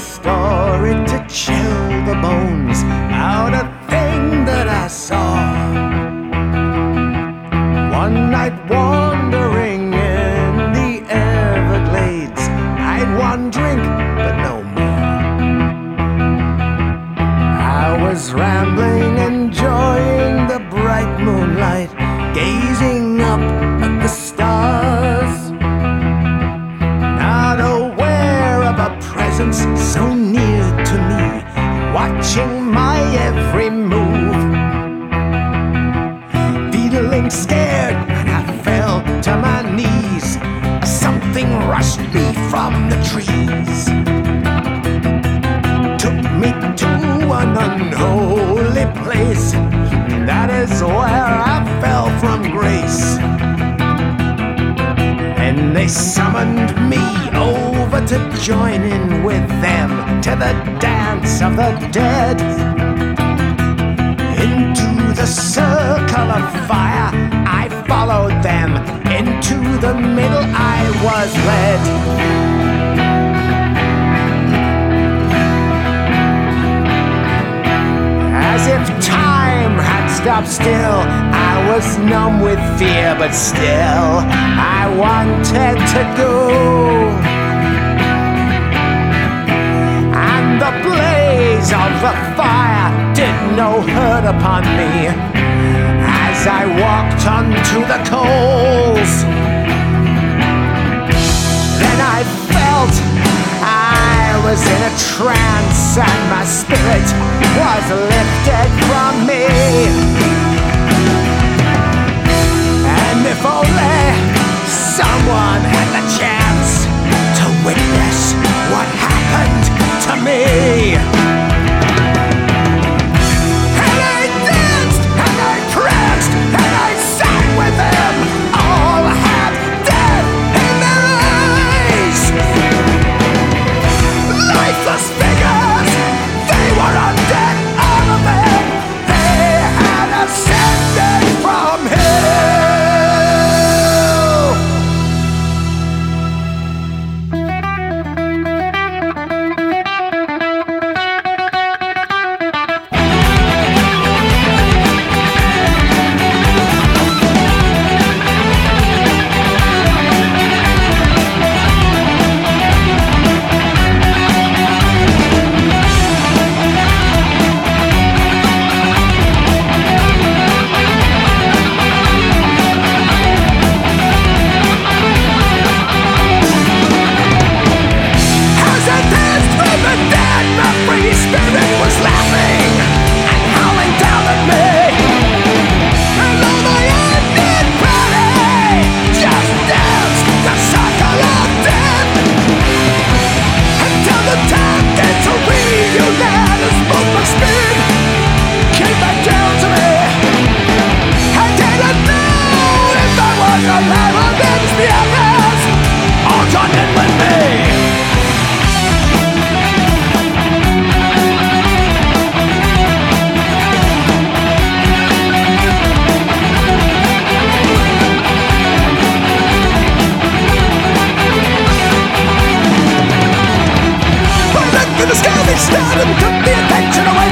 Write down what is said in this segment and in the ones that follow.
story to chill the bones out a thing that I saw. One night wandering in the Everglades, I'd one drink, but no more. I was rambling, watching my every move. Feeling scared, and I fell to my knees. Something rushed me from the trees took me to an unholy place. That is where I fell from grace. And they summoned me over to join in with them to the dance of the dead. Into the circle of fire, I followed them. Into the middle, I was led. As if time had stopped still, I was numb with fear, but still I wanted to go. Of the fire did no hurt upon me as I walked onto the coals. Then I felt I was in a trance and my spirit was lifted from me. And took the attention away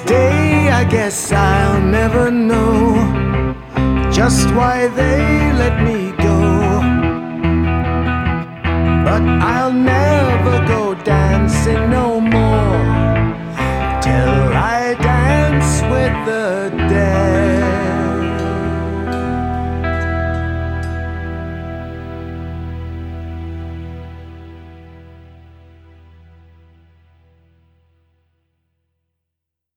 day, I guess I'll never know just why they let me go. But I'll never go dancing no more till I dance with the